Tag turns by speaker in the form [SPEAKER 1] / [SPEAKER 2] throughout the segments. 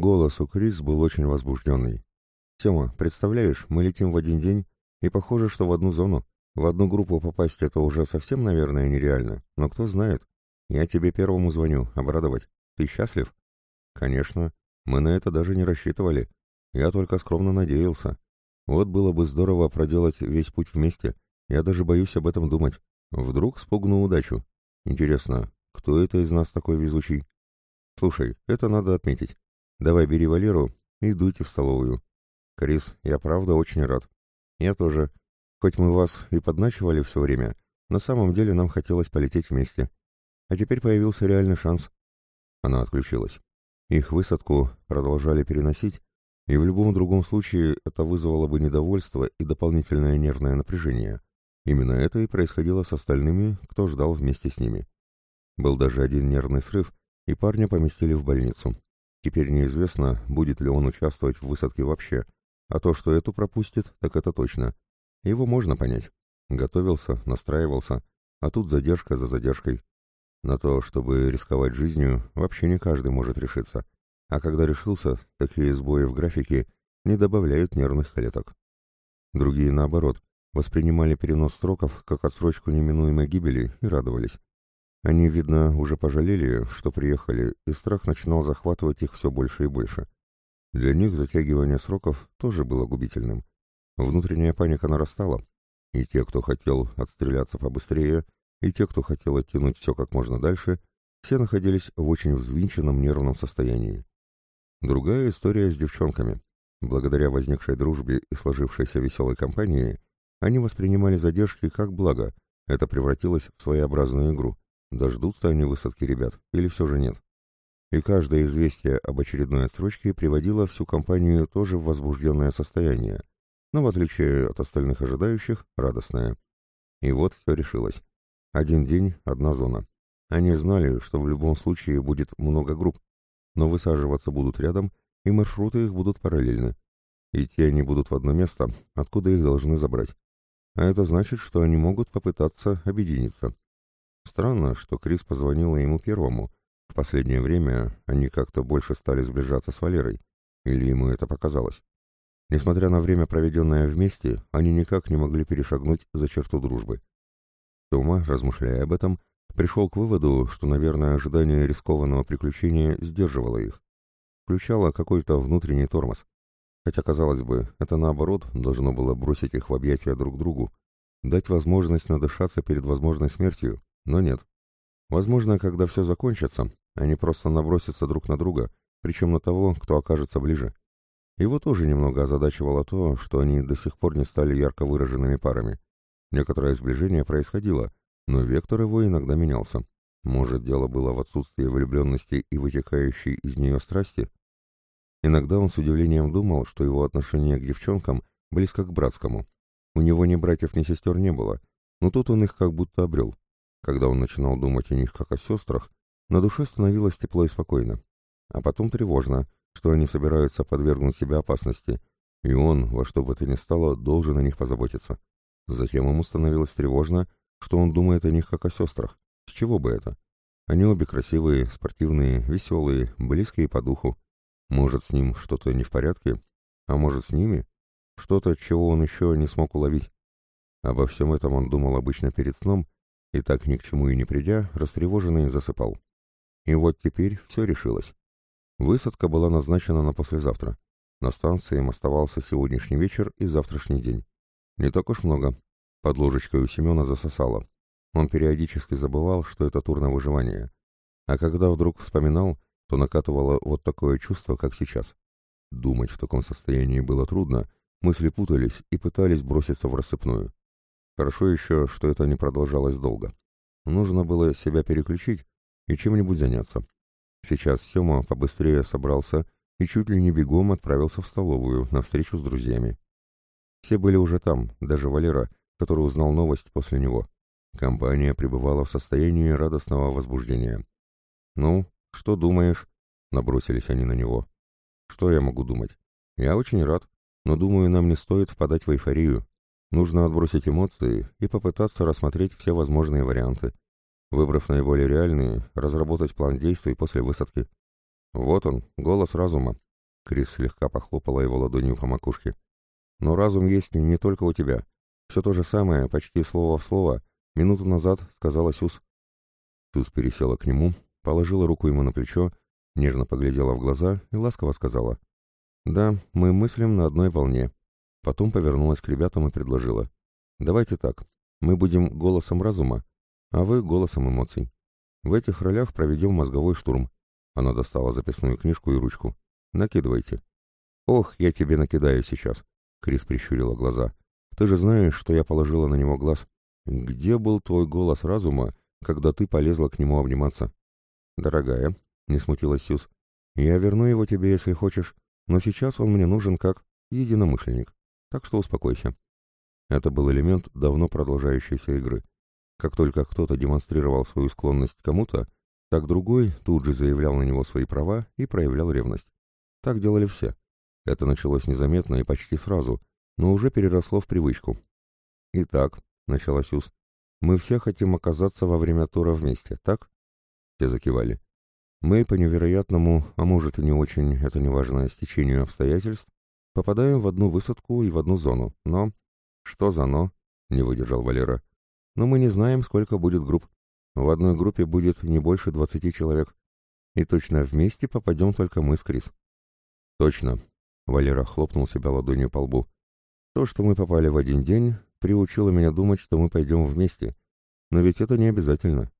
[SPEAKER 1] Голос у Крис был очень возбужденный. «Сема, представляешь, мы летим в один день, и похоже, что в одну зону. В одну группу попасть это уже совсем, наверное, нереально, но кто знает. Я тебе первому звоню, обрадовать. Ты счастлив?» «Конечно. Мы на это даже не рассчитывали. Я только скромно надеялся. Вот было бы здорово проделать весь путь вместе. Я даже боюсь об этом думать. Вдруг спугну удачу. Интересно, кто это из нас такой везучий? Слушай, это надо отметить. Давай бери Валеру и дуйте в столовую. Крис, я правда очень рад. Я тоже. Хоть мы вас и подначивали все время, на самом деле нам хотелось полететь вместе. А теперь появился реальный шанс. Она отключилась. Их высадку продолжали переносить, и в любом другом случае это вызвало бы недовольство и дополнительное нервное напряжение. Именно это и происходило с остальными, кто ждал вместе с ними. Был даже один нервный срыв, и парня поместили в больницу. Теперь неизвестно, будет ли он участвовать в высадке вообще, а то, что эту пропустит, так это точно. Его можно понять. Готовился, настраивался, а тут задержка за задержкой. На то, чтобы рисковать жизнью, вообще не каждый может решиться. А когда решился, такие сбои в графике не добавляют нервных клеток. Другие, наоборот, воспринимали перенос сроков как отсрочку неминуемой гибели и радовались. Они, видно, уже пожалели, что приехали, и страх начинал захватывать их все больше и больше. Для них затягивание сроков тоже было губительным. Внутренняя паника нарастала, и те, кто хотел отстреляться побыстрее, и те, кто хотел оттянуть все как можно дальше, все находились в очень взвинченном нервном состоянии. Другая история с девчонками. Благодаря возникшей дружбе и сложившейся веселой компании, они воспринимали задержки как благо, это превратилось в своеобразную игру. Дождутся они высадки ребят или все же нет? И каждое известие об очередной отсрочке приводило всю компанию тоже в возбужденное состояние, но в отличие от остальных ожидающих, радостное. И вот все решилось. Один день, одна зона. Они знали, что в любом случае будет много групп, но высаживаться будут рядом, и маршруты их будут параллельны. Идти они будут в одно место, откуда их должны забрать. А это значит, что они могут попытаться объединиться. Странно, что Крис позвонила ему первому. В последнее время они как-то больше стали сближаться с Валерой. Или ему это показалось. Несмотря на время, проведенное вместе, они никак не могли перешагнуть за черту дружбы. Тома, размышляя об этом, пришел к выводу, что, наверное, ожидание рискованного приключения сдерживало их. Включало какой-то внутренний тормоз. Хотя, казалось бы, это наоборот должно было бросить их в объятия друг другу, дать возможность надышаться перед возможной смертью, но нет. Возможно, когда все закончится, они просто набросятся друг на друга, причем на того, кто окажется ближе. Его тоже немного озадачивало то, что они до сих пор не стали ярко выраженными парами. Некоторое сближение происходило, но вектор его иногда менялся. Может, дело было в отсутствии влюбленности и вытекающей из нее страсти? Иногда он с удивлением думал, что его отношение к девчонкам близко к братскому. У него ни братьев, ни сестер не было, но тут он их как будто обрел. Когда он начинал думать о них как о сестрах, на душе становилось тепло и спокойно. А потом тревожно, что они собираются подвергнуть себя опасности, и он, во что бы то ни стало, должен о них позаботиться. Затем ему становилось тревожно, что он думает о них как о сестрах. С чего бы это? Они обе красивые, спортивные, веселые, близкие по духу. Может, с ним что-то не в порядке? А может, с ними? Что-то, чего он еще не смог уловить. Обо всем этом он думал обычно перед сном, и так ни к чему и не придя, растревоженный засыпал. И вот теперь все решилось. Высадка была назначена на послезавтра. На станции им оставался сегодняшний вечер и завтрашний день. Не так уж много, под ложечкой у Семена засосало. Он периодически забывал, что это тур на выживание. А когда вдруг вспоминал, то накатывало вот такое чувство, как сейчас. Думать в таком состоянии было трудно, мысли путались и пытались броситься в рассыпную. Хорошо еще, что это не продолжалось долго. Нужно было себя переключить и чем-нибудь заняться. Сейчас Сема побыстрее собрался и чуть ли не бегом отправился в столовую на встречу с друзьями. Все были уже там, даже Валера, который узнал новость после него. Компания пребывала в состоянии радостного возбуждения. «Ну, что думаешь?» — набросились они на него. «Что я могу думать? Я очень рад, но думаю, нам не стоит впадать в эйфорию. Нужно отбросить эмоции и попытаться рассмотреть все возможные варианты. Выбрав наиболее реальные, разработать план действий после высадки. Вот он, голос разума, Крис слегка похлопала его ладонью по макушке. «Но разум есть не только у тебя. Все то же самое, почти слово в слово, минуту назад сказала Сюз». Сюз пересела к нему, положила руку ему на плечо, нежно поглядела в глаза и ласково сказала. «Да, мы мыслим на одной волне». Потом повернулась к ребятам и предложила. «Давайте так. Мы будем голосом разума, а вы голосом эмоций. В этих ролях проведем мозговой штурм». Она достала записную книжку и ручку. «Накидывайте». «Ох, я тебе накидаю сейчас», — Крис прищурила глаза. «Ты же знаешь, что я положила на него глаз. Где был твой голос разума, когда ты полезла к нему обниматься?» «Дорогая», — не смутилась Сьюз, — «я верну его тебе, если хочешь, но сейчас он мне нужен как единомышленник, так что успокойся. Это был элемент давно продолжающейся игры. Как только кто-то демонстрировал свою склонность кому-то, так другой тут же заявлял на него свои права и проявлял ревность. Так делали все. Это началось незаметно и почти сразу, но уже переросло в привычку. «Итак», — начала Сюз, — «мы все хотим оказаться во время тура вместе, так?» Все закивали. Мы по невероятному, а может и не очень, это неважное стечению обстоятельств, попадаем в одну высадку и в одну зону, но... Что за «но»? Не выдержал Валера. Но мы не знаем, сколько будет групп. В одной группе будет не больше двадцати человек. И точно вместе попадем только мы с Крис. Точно. Валера хлопнул себя ладонью по лбу. То, что мы попали в один день, приучило меня думать, что мы пойдем вместе. Но ведь это не обязательно.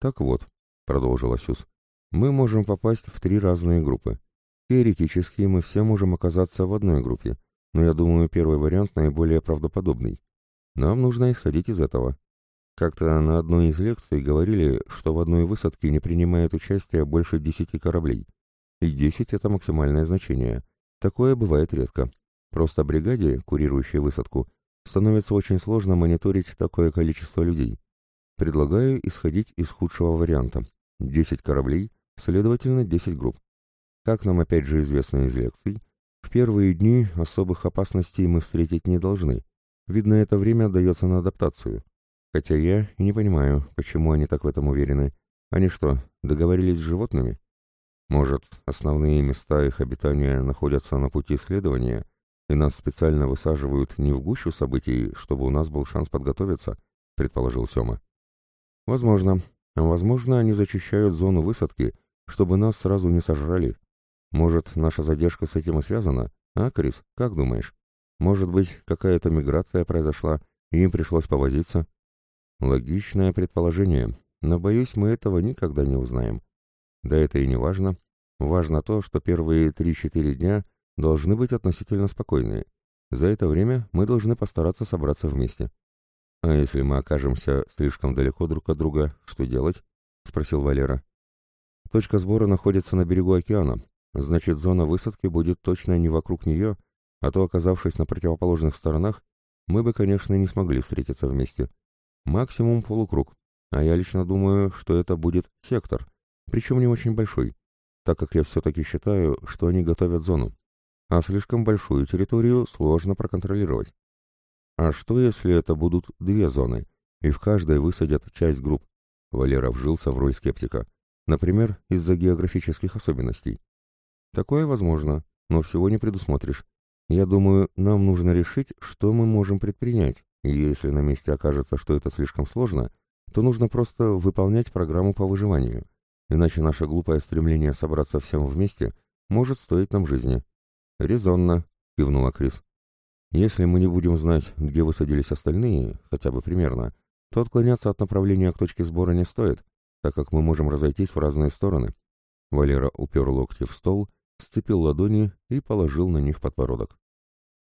[SPEAKER 1] Так вот, продолжила Сюз, мы можем попасть в три разные группы. Теоретически мы все можем оказаться в одной группе, но я думаю, первый вариант наиболее правдоподобный. Нам нужно исходить из этого. Как-то на одной из лекций говорили, что в одной высадке не принимает участие больше десяти кораблей. И десять — это максимальное значение. Такое бывает редко. Просто бригаде, курирующей высадку, становится очень сложно мониторить такое количество людей. Предлагаю исходить из худшего варианта. Десять кораблей — следовательно, 10 групп. Как нам опять же известно из лекций, в первые дни особых опасностей мы встретить не должны. Видно, это время дается на адаптацию. Хотя я и не понимаю, почему они так в этом уверены. Они что, договорились с животными? Может, основные места их обитания находятся на пути следования, и нас специально высаживают не в гущу событий, чтобы у нас был шанс подготовиться, предположил Сёма. Возможно. Возможно, они зачищают зону высадки, чтобы нас сразу не сожрали. Может, наша задержка с этим и связана? А, Крис, как думаешь? Может быть, какая-то миграция произошла, и им пришлось повозиться? Логичное предположение, но, боюсь, мы этого никогда не узнаем. Да это и не важно. Важно то, что первые 3-4 дня должны быть относительно спокойные. За это время мы должны постараться собраться вместе. А если мы окажемся слишком далеко друг от друга, что делать? — спросил Валера. Точка сбора находится на берегу океана, значит, зона высадки будет точно не вокруг нее, а то, оказавшись на противоположных сторонах, мы бы, конечно, не смогли встретиться вместе. Максимум полукруг, а я лично думаю, что это будет сектор, причем не очень большой, так как я все-таки считаю, что они готовят зону, а слишком большую территорию сложно проконтролировать. А что, если это будут две зоны, и в каждой высадят часть групп? Валера вжился в роль скептика. Например, из-за географических особенностей. Такое возможно, но всего не предусмотришь. Я думаю, нам нужно решить, что мы можем предпринять, и если на месте окажется, что это слишком сложно, то нужно просто выполнять программу по выживанию, иначе наше глупое стремление собраться всем вместе может стоить нам жизни. «Резонно», — кивнула Крис. «Если мы не будем знать, где высадились остальные, хотя бы примерно, то отклоняться от направления к точке сбора не стоит, так как мы можем разойтись в разные стороны. Валера упер локти в стол, сцепил ладони и положил на них подбородок.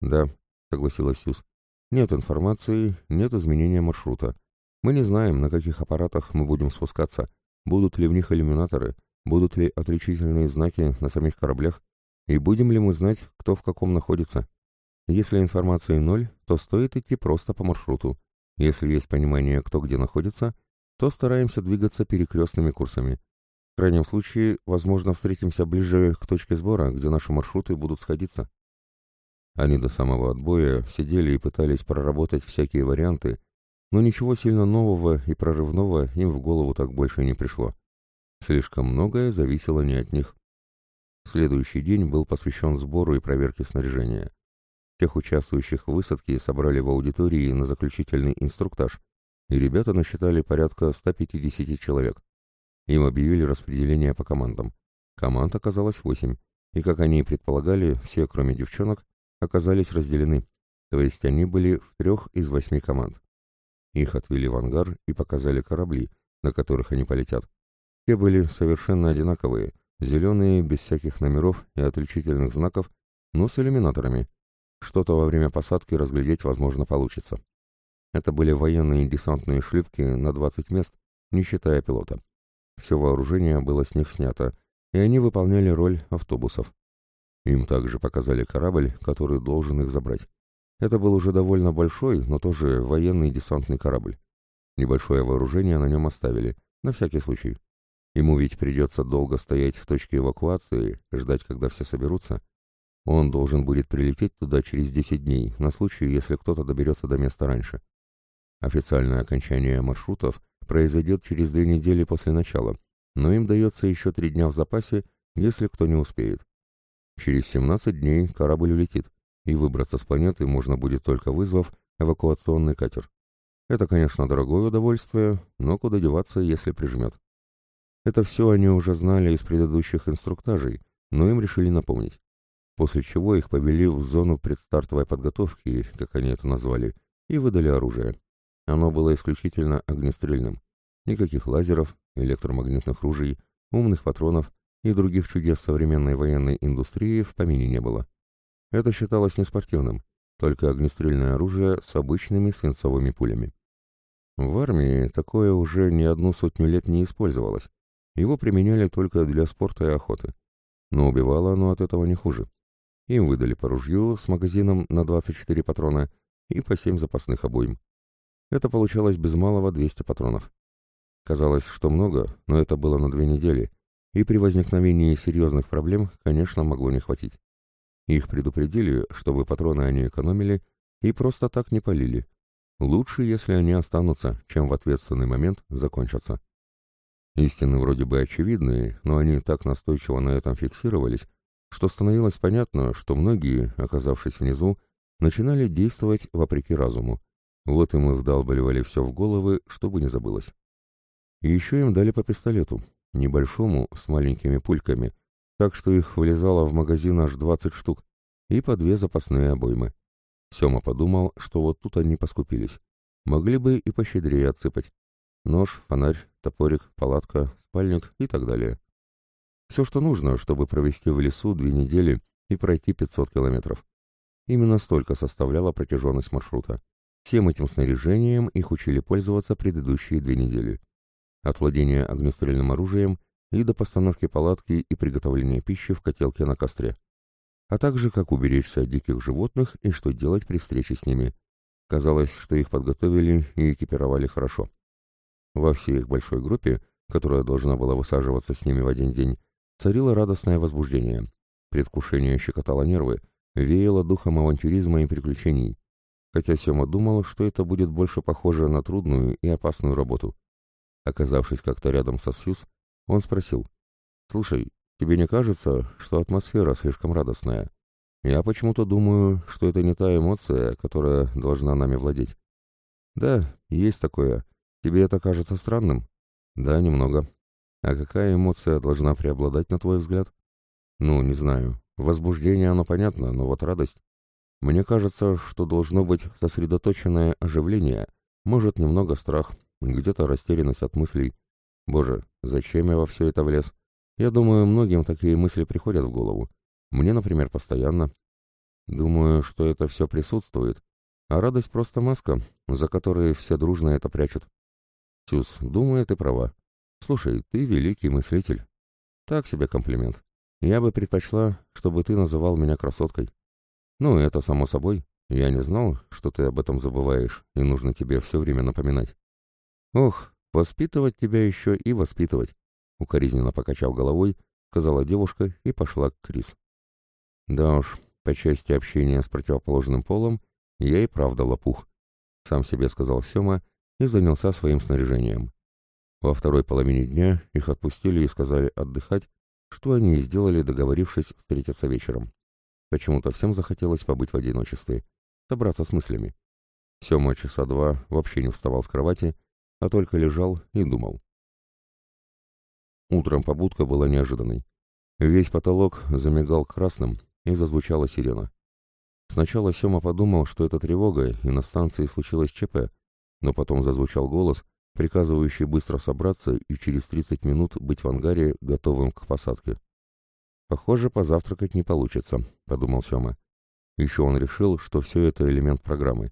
[SPEAKER 1] «Да», — согласилась Сюз, — «нет информации, нет изменения маршрута. Мы не знаем, на каких аппаратах мы будем спускаться, будут ли в них иллюминаторы, будут ли отличительные знаки на самих кораблях, и будем ли мы знать, кто в каком находится. Если информации ноль, то стоит идти просто по маршруту. Если есть понимание, кто где находится — то стараемся двигаться перекрестными курсами. В крайнем случае, возможно, встретимся ближе к точке сбора, где наши маршруты будут сходиться. Они до самого отбоя сидели и пытались проработать всякие варианты, но ничего сильно нового и прорывного им в голову так больше не пришло. Слишком многое зависело не от них. Следующий день был посвящен сбору и проверке снаряжения. Тех участвующих в высадке собрали в аудитории на заключительный инструктаж, и ребята насчитали порядка 150 человек. Им объявили распределение по командам. Команд оказалось восемь, и, как они и предполагали, все, кроме девчонок, оказались разделены, то есть они были в трех из восьми команд. Их отвели в ангар и показали корабли, на которых они полетят. Те были совершенно одинаковые, зеленые, без всяких номеров и отличительных знаков, но с иллюминаторами. Что-то во время посадки разглядеть, возможно, получится. Это были военные десантные шлюпки на 20 мест, не считая пилота. Все вооружение было с них снято, и они выполняли роль автобусов. Им также показали корабль, который должен их забрать. Это был уже довольно большой, но тоже военный десантный корабль. Небольшое вооружение на нем оставили, на всякий случай. Ему ведь придется долго стоять в точке эвакуации, ждать, когда все соберутся. Он должен будет прилететь туда через 10 дней, на случай, если кто-то доберется до места раньше. Официальное окончание маршрутов произойдет через две недели после начала, но им дается еще три дня в запасе, если кто не успеет. Через 17 дней корабль улетит, и выбраться с планеты можно будет только вызвав эвакуационный катер. Это, конечно, дорогое удовольствие, но куда деваться, если прижмет. Это все они уже знали из предыдущих инструктажей, но им решили напомнить. После чего их повели в зону предстартовой подготовки, как они это назвали, и выдали оружие. Оно было исключительно огнестрельным. Никаких лазеров, электромагнитных ружей, умных патронов и других чудес современной военной индустрии в помине не было. Это считалось неспортивным, только огнестрельное оружие с обычными свинцовыми пулями. В армии такое уже не одну сотню лет не использовалось. Его применяли только для спорта и охоты. Но убивало оно от этого не хуже. Им выдали по ружью с магазином на 24 патрона и по 7 запасных обоим. Это получалось без малого 200 патронов. Казалось, что много, но это было на две недели, и при возникновении серьезных проблем, конечно, могло не хватить. Их предупредили, чтобы патроны они экономили и просто так не полили. Лучше, если они останутся, чем в ответственный момент закончатся. Истины вроде бы очевидные, но они так настойчиво на этом фиксировались, что становилось понятно, что многие, оказавшись внизу, начинали действовать вопреки разуму. Вот и мы вдалбливали все в головы, чтобы не забылось. И еще им дали по пистолету, небольшому, с маленькими пульками, так что их влезало в магазин аж 20 штук, и по две запасные обоймы. Сема подумал, что вот тут они поскупились. Могли бы и пощедрее отсыпать. Нож, фонарь, топорик, палатка, спальник и так далее. Все, что нужно, чтобы провести в лесу две недели и пройти 500 километров. Именно столько составляла протяженность маршрута. Всем этим снаряжением их учили пользоваться предыдущие две недели. От владения огнестрельным оружием и до постановки палатки и приготовления пищи в котелке на костре. А также как уберечься от диких животных и что делать при встрече с ними. Казалось, что их подготовили и экипировали хорошо. Во всей их большой группе, которая должна была высаживаться с ними в один день, царило радостное возбуждение. Предвкушение щекотало нервы, веяло духом авантюризма и приключений хотя Сема думал, что это будет больше похоже на трудную и опасную работу. Оказавшись как-то рядом со Сьюз, он спросил, «Слушай, тебе не кажется, что атмосфера слишком радостная? Я почему-то думаю, что это не та эмоция, которая должна нами владеть». «Да, есть такое. Тебе это кажется странным?» «Да, немного. А какая эмоция должна преобладать, на твой взгляд?» «Ну, не знаю. Возбуждение, оно понятно, но вот радость...» Мне кажется, что должно быть сосредоточенное оживление, может, немного страх, где-то растерянность от мыслей. Боже, зачем я во все это влез? Я думаю, многим такие мысли приходят в голову. Мне, например, постоянно. Думаю, что это все присутствует, а радость просто маска, за которой все дружно это прячут. Сюз, думаю, ты права. Слушай, ты великий мыслитель. Так себе комплимент. Я бы предпочла, чтобы ты называл меня красоткой. «Ну, это само собой. Я не знал, что ты об этом забываешь, и нужно тебе все время напоминать». «Ох, воспитывать тебя еще и воспитывать», — укоризненно покачав головой, сказала девушка и пошла к Крис. «Да уж, по части общения с противоположным полом я и правда лопух», — сам себе сказал Сема и занялся своим снаряжением. Во второй половине дня их отпустили и сказали отдыхать, что они и сделали, договорившись встретиться вечером. Почему-то всем захотелось побыть в одиночестве, собраться с мыслями. Сема часа два вообще не вставал с кровати, а только лежал и думал. Утром побудка была неожиданной. Весь потолок замигал красным, и зазвучала сирена. Сначала Сема подумал, что это тревога, и на станции случилось ЧП, но потом зазвучал голос, приказывающий быстро собраться и через 30 минут быть в ангаре, готовым к посадке. «Похоже, позавтракать не получится», — подумал Сема. Еще он решил, что все это элемент программы.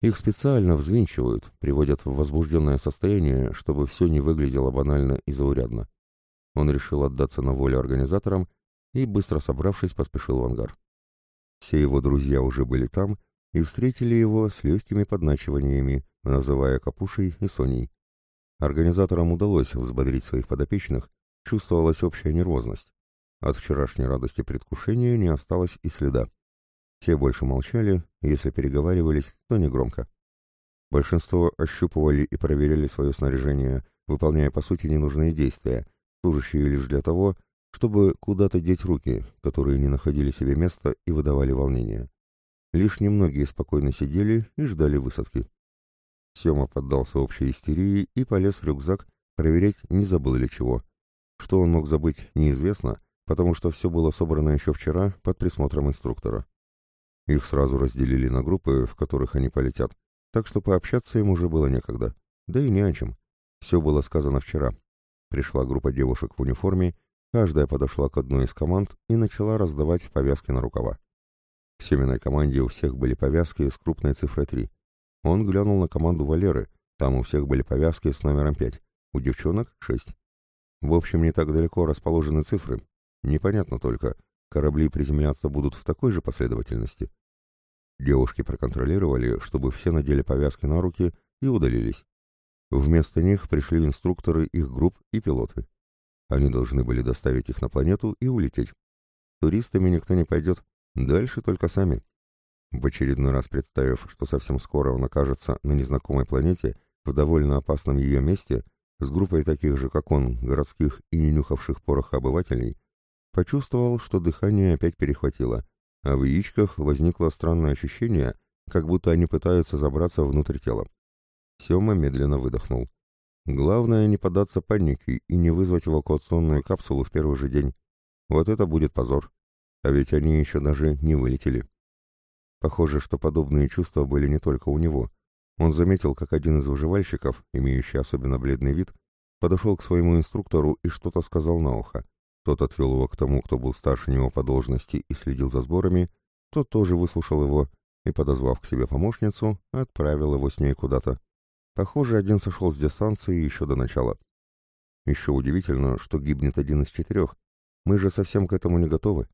[SPEAKER 1] Их специально взвинчивают, приводят в возбужденное состояние, чтобы все не выглядело банально и заурядно. Он решил отдаться на волю организаторам и, быстро собравшись, поспешил в ангар. Все его друзья уже были там и встретили его с легкими подначиваниями, называя Капушей и Соней. Организаторам удалось взбодрить своих подопечных, чувствовалась общая нервозность. От вчерашней радости предвкушения не осталось и следа. Все больше молчали, если переговаривались, то негромко. Большинство ощупывали и проверяли свое снаряжение, выполняя по сути ненужные действия, служащие лишь для того, чтобы куда-то деть руки, которые не находили себе места и выдавали волнение. Лишь немногие спокойно сидели и ждали высадки. Сема поддался общей истерии и полез в рюкзак проверять, не забыл ли чего. Что он мог забыть, неизвестно, потому что все было собрано еще вчера под присмотром инструктора. Их сразу разделили на группы, в которых они полетят, так что пообщаться им уже было некогда. Да и не о чем. Все было сказано вчера. Пришла группа девушек в униформе, каждая подошла к одной из команд и начала раздавать повязки на рукава. В Семиной команде у всех были повязки с крупной цифрой 3. Он глянул на команду Валеры, там у всех были повязки с номером 5, у девчонок — 6. В общем, не так далеко расположены цифры. Непонятно только, корабли приземляться будут в такой же последовательности. Девушки проконтролировали, чтобы все надели повязки на руки и удалились. Вместо них пришли инструкторы их групп и пилоты. Они должны были доставить их на планету и улететь. Туристами никто не пойдет, дальше только сами. В очередной раз представив, что совсем скоро он окажется на незнакомой планете, в довольно опасном ее месте, с группой таких же, как он, городских и не нюхавших пороха обывателей, почувствовал, что дыхание опять перехватило, а в яичках возникло странное ощущение, как будто они пытаются забраться внутрь тела. Сема медленно выдохнул. Главное не поддаться панике и не вызвать эвакуационную капсулу в первый же день. Вот это будет позор. А ведь они еще даже не вылетели. Похоже, что подобные чувства были не только у него. Он заметил, как один из выживальщиков, имеющий особенно бледный вид, подошел к своему инструктору и что-то сказал на ухо. Тот отвел его к тому, кто был старше него по должности и следил за сборами, тот тоже выслушал его и, подозвав к себе помощницу, отправил его с ней куда-то. Похоже, один сошел с дистанции еще до начала. Еще удивительно, что гибнет один из четырех. Мы же совсем к этому не готовы.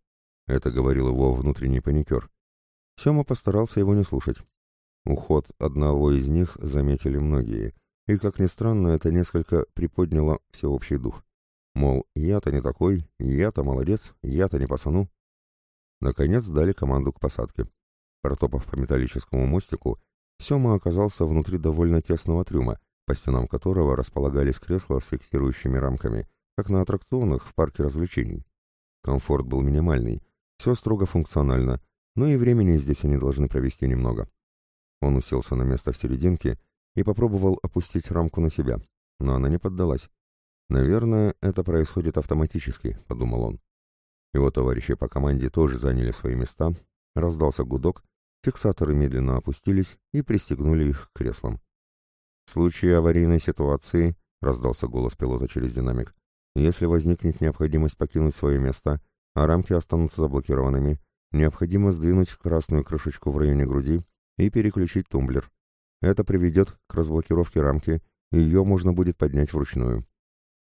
[SPEAKER 1] Это говорил его внутренний паникер. Сема постарался его не слушать. Уход одного из них заметили многие, и, как ни странно, это несколько приподняло всеобщий дух. Мол, я-то не такой, я-то молодец, я-то не пасану. Наконец дали команду к посадке. Протопав по металлическому мостику, Сема оказался внутри довольно тесного трюма, по стенам которого располагались кресла с фиксирующими рамками, как на аттракционах в парке развлечений. Комфорт был минимальный, все строго функционально, но и времени здесь они должны провести немного. Он уселся на место в серединке и попробовал опустить рамку на себя, но она не поддалась. «Наверное, это происходит автоматически», — подумал он. Его товарищи по команде тоже заняли свои места, раздался гудок, фиксаторы медленно опустились и пристегнули их к креслам. «В случае аварийной ситуации», — раздался голос пилота через динамик, «если возникнет необходимость покинуть свое место, а рамки останутся заблокированными, Необходимо сдвинуть красную крышечку в районе груди и переключить тумблер. Это приведет к разблокировке рамки, и ее можно будет поднять вручную.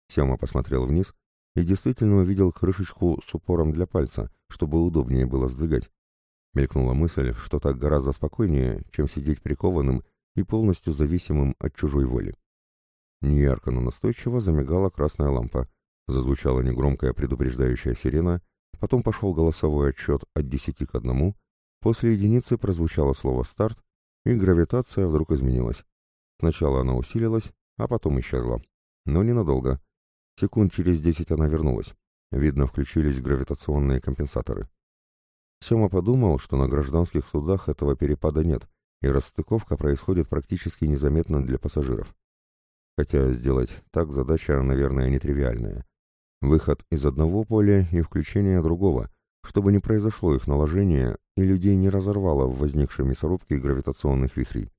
[SPEAKER 1] Сема посмотрел вниз и действительно увидел крышечку с упором для пальца, чтобы удобнее было сдвигать. Мелькнула мысль, что так гораздо спокойнее, чем сидеть прикованным и полностью зависимым от чужой воли. Неярко, но настойчиво замигала красная лампа. Зазвучала негромкая предупреждающая сирена, Потом пошел голосовой отчет от десяти к одному, после единицы прозвучало слово «старт», и гравитация вдруг изменилась. Сначала она усилилась, а потом исчезла. Но ненадолго. Секунд через десять она вернулась. Видно, включились гравитационные компенсаторы. Сема подумал, что на гражданских судах этого перепада нет, и расстыковка происходит практически незаметно для пассажиров. Хотя сделать так задача, наверное, нетривиальная. Выход из одного поля и включение другого, чтобы не произошло их наложение и людей не разорвало в возникшей мясорубке гравитационных вихрей.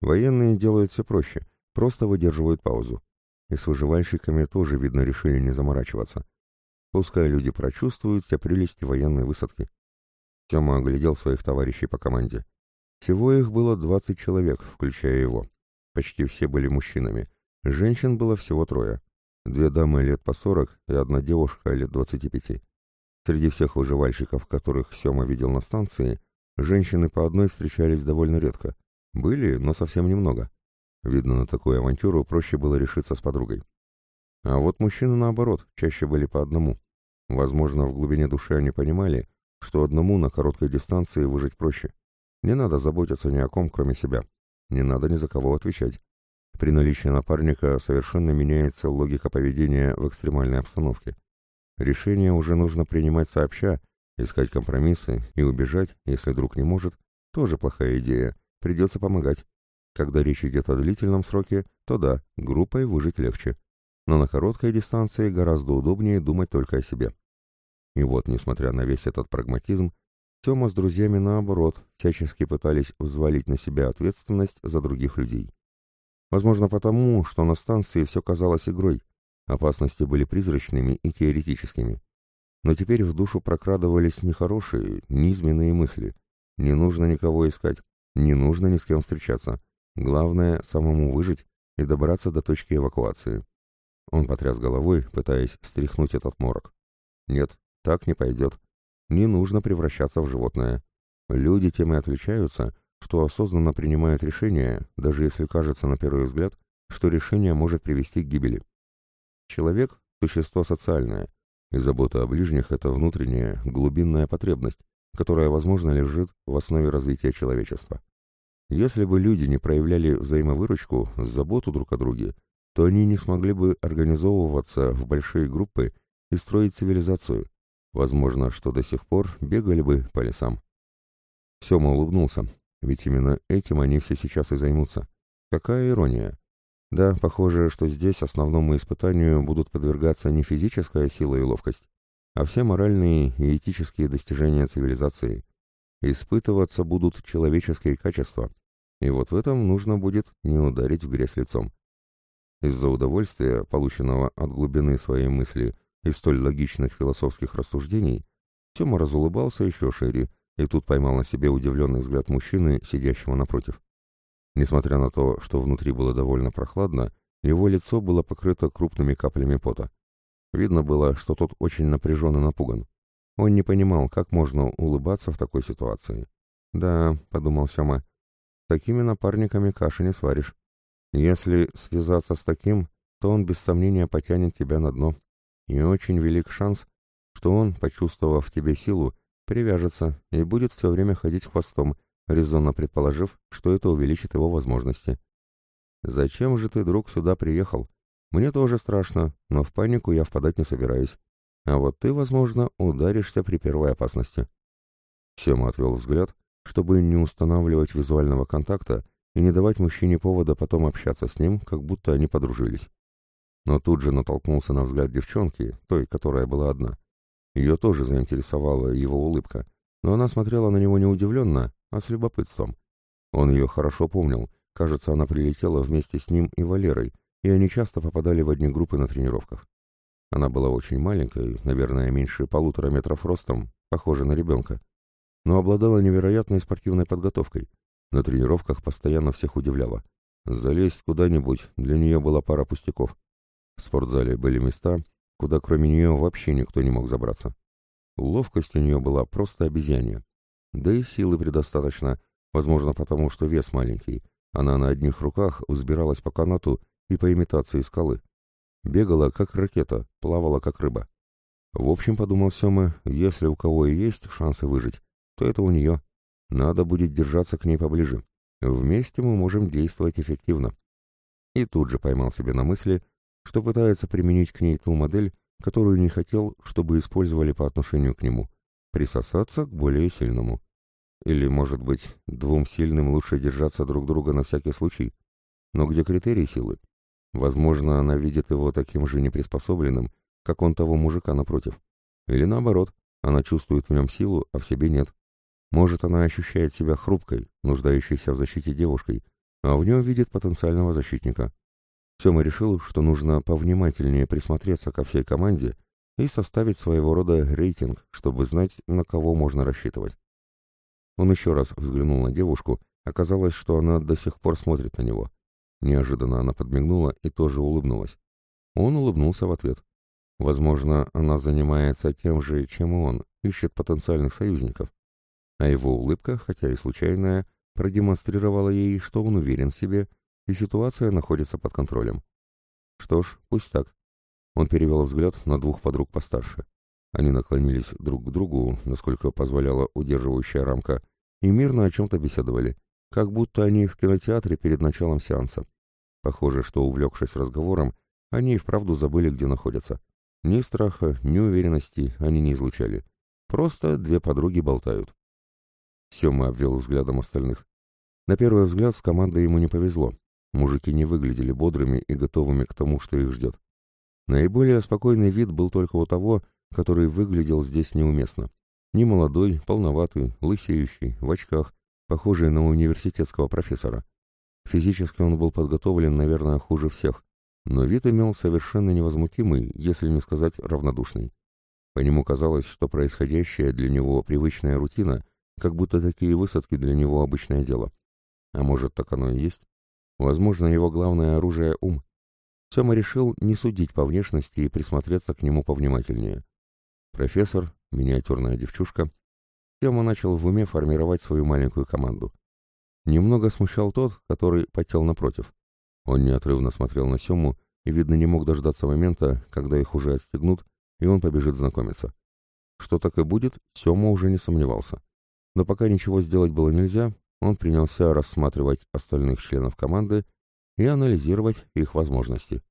[SPEAKER 1] Военные делают все проще, просто выдерживают паузу. И с выживальщиками тоже, видно, решили не заморачиваться. Пускай люди прочувствуют все прелести военной высадки. Тёма оглядел своих товарищей по команде. Всего их было 20 человек, включая его. Почти все были мужчинами. Женщин было всего трое. Две дамы лет по 40 и одна девушка лет 25. Среди всех выживальщиков, которых Сёма видел на станции, женщины по одной встречались довольно редко. Были, но совсем немного. Видно, на такую авантюру проще было решиться с подругой. А вот мужчины, наоборот, чаще были по одному. Возможно, в глубине души они понимали, что одному на короткой дистанции выжить проще. Не надо заботиться ни о ком, кроме себя. Не надо ни за кого отвечать. При наличии напарника совершенно меняется логика поведения в экстремальной обстановке. Решение уже нужно принимать сообща, искать компромиссы и убежать, если друг не может, тоже плохая идея, придется помогать. Когда речь идет о длительном сроке, то да, группой выжить легче. Но на короткой дистанции гораздо удобнее думать только о себе. И вот, несмотря на весь этот прагматизм, Тёма с друзьями, наоборот, всячески пытались взвалить на себя ответственность за других людей. Возможно, потому, что на станции все казалось игрой, опасности были призрачными и теоретическими. Но теперь в душу прокрадывались нехорошие, низменные мысли. Не нужно никого искать, не нужно ни с кем встречаться. Главное — самому выжить и добраться до точки эвакуации. Он потряс головой, пытаясь стряхнуть этот морок. Нет, так не пойдет. Не нужно превращаться в животное. Люди тем и отличаются, что осознанно принимают решения, даже если кажется на первый взгляд, что решение может привести к гибели. Человек – существо социальное, и забота о ближних – это внутренняя, глубинная потребность, которая, возможно, лежит в основе развития человечества. Если бы люди не проявляли взаимовыручку, заботу друг о друге, то они не смогли бы организовываться в большие группы и строить цивилизацию, Возможно, что до сих пор бегали бы по лесам. Сема улыбнулся, ведь именно этим они все сейчас и займутся. Какая ирония. Да, похоже, что здесь основному испытанию будут подвергаться не физическая сила и ловкость, а все моральные и этические достижения цивилизации. Испытываться будут человеческие качества, и вот в этом нужно будет не ударить в грязь лицом. Из-за удовольствия, полученного от глубины своей мысли и столь логичных философских рассуждений, Тёма разулыбался еще шире и тут поймал на себе удивленный взгляд мужчины, сидящего напротив. Несмотря на то, что внутри было довольно прохладно, его лицо было покрыто крупными каплями пота. Видно было, что тот очень напряжен и напуган. Он не понимал, как можно улыбаться в такой ситуации. «Да», — подумал Сёма, — «такими напарниками каши не сваришь. Если связаться с таким, то он без сомнения потянет тебя на дно, и очень велик шанс, что он, почувствовав в тебе силу, привяжется и будет все время ходить хвостом, резонно предположив, что это увеличит его возможности. «Зачем же ты, друг, сюда приехал? Мне тоже страшно, но в панику я впадать не собираюсь. А вот ты, возможно, ударишься при первой опасности». Сема отвел взгляд, чтобы не устанавливать визуального контакта и не давать мужчине повода потом общаться с ним, как будто они подружились но тут же натолкнулся на взгляд девчонки, той, которая была одна. Ее тоже заинтересовала его улыбка, но она смотрела на него не удивленно, а с любопытством. Он ее хорошо помнил, кажется, она прилетела вместе с ним и Валерой, и они часто попадали в одни группы на тренировках. Она была очень маленькой, наверное, меньше полутора метров ростом, похожа на ребенка, но обладала невероятной спортивной подготовкой. На тренировках постоянно всех удивляла. Залезть куда-нибудь для нее была пара пустяков. В спортзале были места, куда кроме нее вообще никто не мог забраться. Ловкость у нее была просто обезьянья. Да и силы предостаточно, возможно потому, что вес маленький. Она на одних руках взбиралась по канату и по имитации скалы. Бегала, как ракета, плавала, как рыба. В общем, подумал Сёма, если у кого и есть шансы выжить, то это у нее. Надо будет держаться к ней поближе. Вместе мы можем действовать эффективно. И тут же поймал себе на мысли, что пытается применить к ней ту модель, которую не хотел, чтобы использовали по отношению к нему. Присосаться к более сильному. Или, может быть, двум сильным лучше держаться друг друга на всякий случай? Но где критерий силы? Возможно, она видит его таким же неприспособленным, как он того мужика напротив. Или наоборот, она чувствует в нем силу, а в себе нет. Может, она ощущает себя хрупкой, нуждающейся в защите девушкой, а в нем видит потенциального защитника. Сема решил, что нужно повнимательнее присмотреться ко всей команде и составить своего рода рейтинг, чтобы знать, на кого можно рассчитывать. Он еще раз взглянул на девушку, оказалось, что она до сих пор смотрит на него. Неожиданно она подмигнула и тоже улыбнулась. Он улыбнулся в ответ. Возможно, она занимается тем же, чем и он, ищет потенциальных союзников. А его улыбка, хотя и случайная, продемонстрировала ей, что он уверен в себе, и ситуация находится под контролем. Что ж, пусть так. Он перевел взгляд на двух подруг постарше. Они наклонились друг к другу, насколько позволяла удерживающая рамка, и мирно о чем-то беседовали, как будто они в кинотеатре перед началом сеанса. Похоже, что, увлекшись разговором, они и вправду забыли, где находятся. Ни страха, ни уверенности они не излучали. Просто две подруги болтают. Сема обвел взглядом остальных. На первый взгляд с командой ему не повезло. Мужики не выглядели бодрыми и готовыми к тому, что их ждет. Наиболее спокойный вид был только у того, который выглядел здесь неуместно. Не молодой, полноватый, лысеющий, в очках, похожий на университетского профессора. Физически он был подготовлен, наверное, хуже всех но вид имел совершенно невозмутимый, если не сказать равнодушный. По нему казалось, что происходящее для него привычная рутина, как будто такие высадки для него обычное дело. А может, так оно и есть? Возможно, его главное оружие — ум. Сема решил не судить по внешности и присмотреться к нему повнимательнее. Профессор, миниатюрная девчушка, Сема начал в уме формировать свою маленькую команду. Немного смущал тот, который потел напротив. Он неотрывно смотрел на Сему и, видно, не мог дождаться момента, когда их уже отстегнут, и он побежит знакомиться. Что так и будет, Сема уже не сомневался. Но пока ничего сделать было нельзя, он принялся рассматривать остальных членов команды и анализировать их возможности.